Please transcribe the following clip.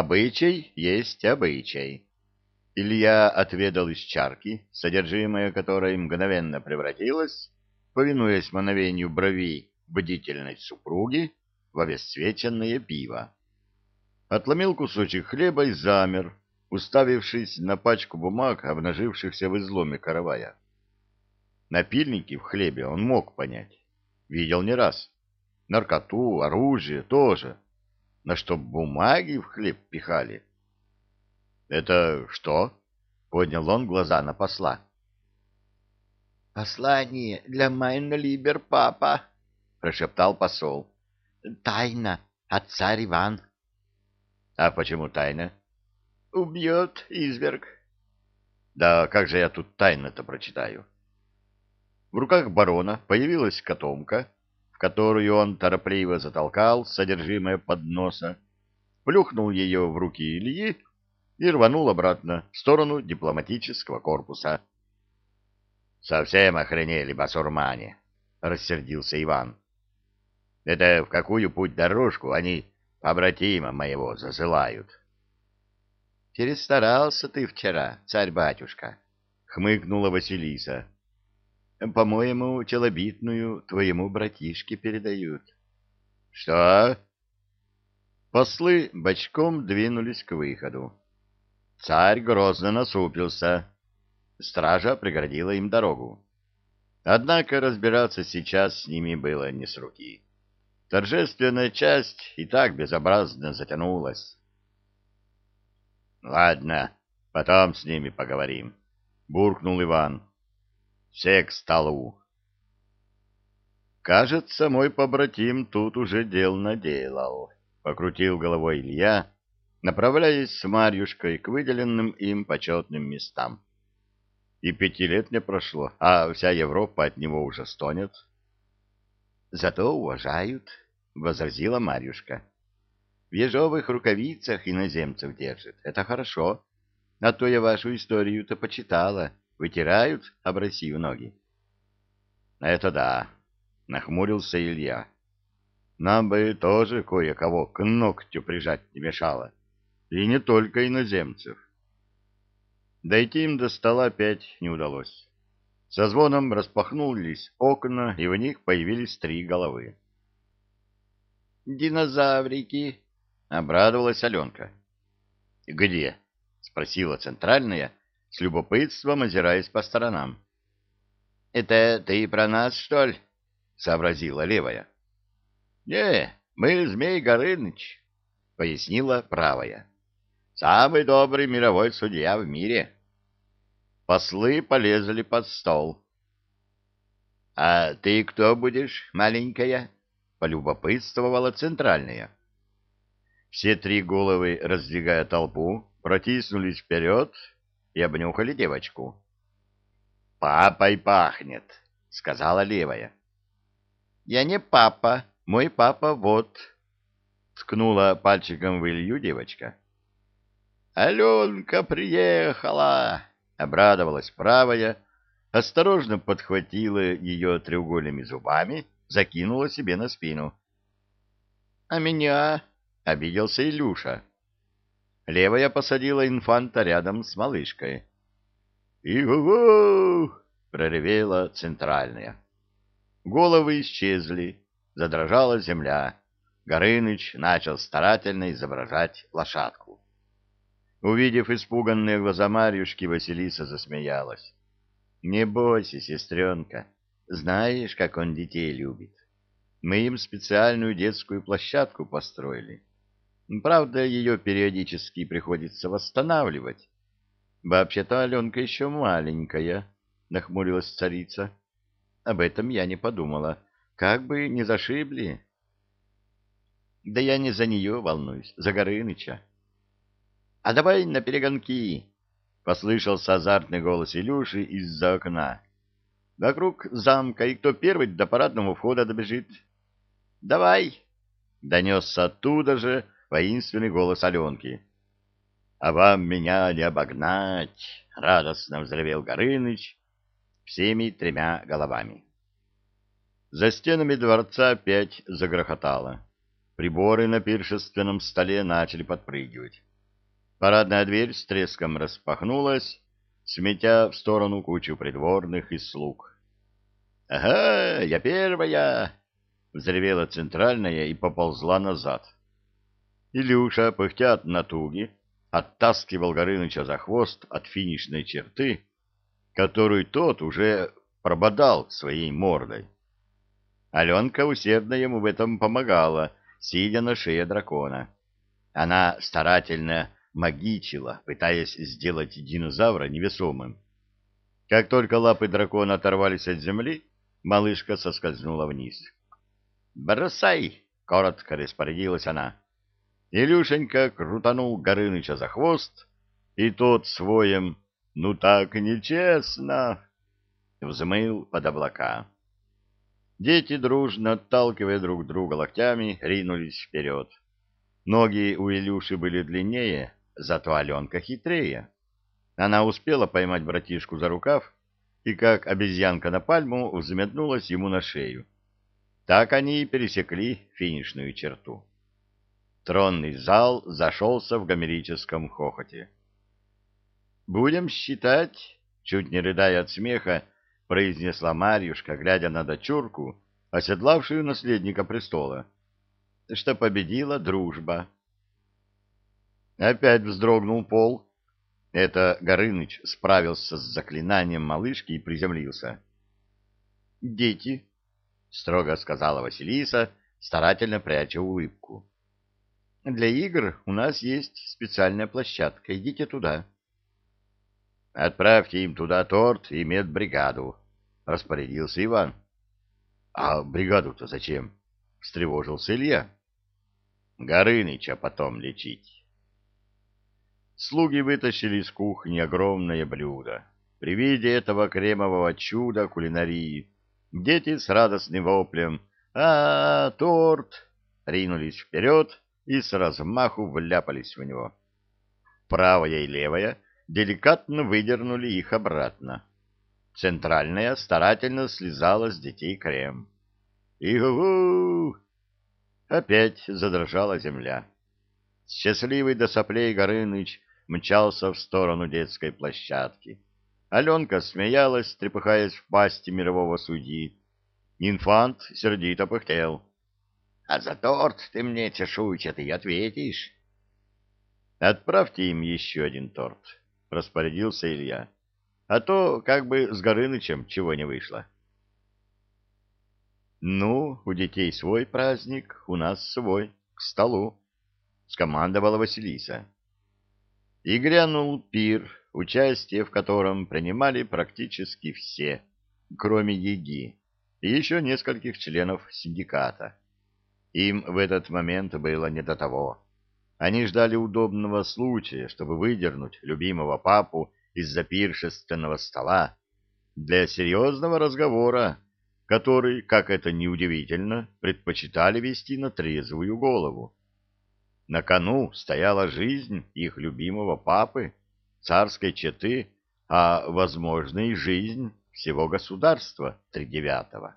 Обычай есть обычай. Илья отведал из чарки, содержимое которой мгновенно превратилось, повинуясь мановению бровей бдительной супруги, в обесцвеченное пиво. Отломил кусочек хлеба и замер, уставившись на пачку бумаг, обнажившихся в изломе каравая. Напильники в хлебе он мог понять. Видел не раз. Наркоту, оружие тоже. Но чтоб бумаги в хлеб пихали. «Это что?» — поднял он глаза на посла. «Послание для Майна Либер, папа», — прошептал посол. «Тайна от царь Иван». «А почему тайна?» «Убьет изверг». «Да как же я тут тайно-то прочитаю?» В руках барона появилась котомка, которую он торопливо затолкал содержимое подноса, плюхнул ее в руки Ильи и рванул обратно в сторону дипломатического корпуса. — Совсем охренели басурмане, — рассердился Иван. — Это в какую путь-дорожку они побратима моего засылают? — Перестарался ты вчера, царь-батюшка, — хмыкнула Василиса. — По-моему, челобитную твоему братишке передают. — Что? Послы бочком двинулись к выходу. Царь грозно насупился. Стража преградила им дорогу. Однако разбираться сейчас с ними было не с руки. Торжественная часть и так безобразно затянулась. — Ладно, потом с ними поговорим, — буркнул Иван. — Все к столу. Кажется, мой побратим тут уже дел наделал, — покрутил головой Илья, направляясь с Марьюшкой к выделенным им почетным местам. И пяти лет не прошло, а вся Европа от него уже стонет. — Зато уважают, — возразила Марьюшка. — В ежовых рукавицах иноземцев держит. Это хорошо. А то я вашу историю-то почитала. Вытирают Россию ноги. — Это да, — нахмурился Илья. — Нам бы тоже кое-кого к ногтю прижать не мешало. И не только иноземцев. Дойти им до стола опять не удалось. Со звоном распахнулись окна, и в них появились три головы. «Динозаврики!» — обрадовалась Аленка. «Где?» — спросила центральная, с любопытством озираясь по сторонам. «Это ты про нас, что ли?» — сообразила левая. «Не, мы Змей Горыныч», — пояснила правая. Самый добрый мировой судья в мире. Послы полезли под стол. — А ты кто будешь, маленькая? — полюбопытствовала центральная. Все три головы, раздвигая толпу, протиснулись вперед и обнюхали девочку. — Папой пахнет, — сказала левая. — Я не папа, мой папа вот, — ткнула пальчиком в Илью девочка. — «Аленка приехала!» — обрадовалась правая, осторожно подхватила ее треугольными зубами, закинула себе на спину. «А меня?» — обиделся Илюша. Левая посадила инфанта рядом с малышкой. «И-гу-гу!» — проревела центральная. Головы исчезли, задрожала земля. Горыныч начал старательно изображать лошадку. Увидев испуганные глаза Марьюшки, Василиса засмеялась. — Не бойся, сестренка, знаешь, как он детей любит. Мы им специальную детскую площадку построили. Правда, ее периодически приходится восстанавливать. Вообще-то Аленка еще маленькая, — нахмурилась царица. Об этом я не подумала. Как бы не зашибли. Да я не за нее волнуюсь, за Горыныча. А давай на перегонки, — послышался азартный голос Илюши из-за окна. Вокруг замка, и кто первый до парадного входа добежит. — Давай, — донесся оттуда же воинственный голос Аленки. — А вам меня не обогнать, — радостно взревел Горыныч всеми тремя головами. За стенами дворца опять загрохотало. приборы на пиршественном столе начали подпрыгивать. Парадная дверь с треском распахнулась, сметя в сторону кучу придворных и слуг. — Ага, я первая! — взревела центральная и поползла назад. Илюша, пыхтя от натуги, оттаскивал Горыныча за хвост от финишной черты, которую тот уже прободал своей мордой. Аленка усердно ему в этом помогала, сидя на шее дракона. Она старательно магичила, пытаясь сделать динозавра невесомым. Как только лапы дракона оторвались от земли, малышка соскользнула вниз. «Бросай!» — коротко распорядилась она. Илюшенька крутанул Горыныча за хвост, и тот своем «ну так нечестно» взмыл под облака. Дети, дружно отталкивая друг друга локтями, ринулись вперед. Ноги у Илюши были длиннее, зато Аленка хитрее. Она успела поймать братишку за рукав и, как обезьянка на пальму, взметнулась ему на шею. Так они и пересекли финишную черту. Тронный зал зашелся в гомерическом хохоте. «Будем считать», — чуть не рыдая от смеха, произнесла Марьюшка, глядя на дочурку, оседлавшую наследника престола, что победила дружба. Опять вздрогнул пол. Это Горыныч справился с заклинанием малышки и приземлился. «Дети», — строго сказала Василиса, старательно пряча улыбку. «Для игр у нас есть специальная площадка. Идите туда». Отправьте им туда торт и медбригаду, — распорядился Иван. — А бригаду-то зачем? — встревожился Илья. — Горыныча потом лечить. Слуги вытащили из кухни огромное блюдо. При виде этого кремового чуда кулинарии дети с радостным воплем «А, -а, -а торт!» ринулись вперед и с размаху вляпались в него. Правая и левая деликатно выдернули их обратно. Центральная старательно слезала с детей крем. «Игу!» Опять задрожала земля. Счастливый до соплей Горыныч мчался в сторону детской площадки. Аленка смеялась, трепыхаясь в пасти мирового судьи. Инфант сердито пыхтел. — А за торт ты мне, чешуйчатый, ответишь? — Отправьте им еще один торт, — распорядился Илья. — А то как бы с Горынычем чего не вышло. — Ну, у детей свой праздник, у нас свой, к столу, — скомандовала Василиса. И грянул пир, участие в котором принимали практически все, кроме Еги и еще нескольких членов синдиката. Им в этот момент было не до того. Они ждали удобного случая, чтобы выдернуть любимого папу из-за пиршественного стола для серьезного разговора, который, как это ни удивительно, предпочитали вести на трезвую голову. На кону стояла жизнь их любимого папы, царской четы, а, возможно, и жизнь всего государства тридевятого.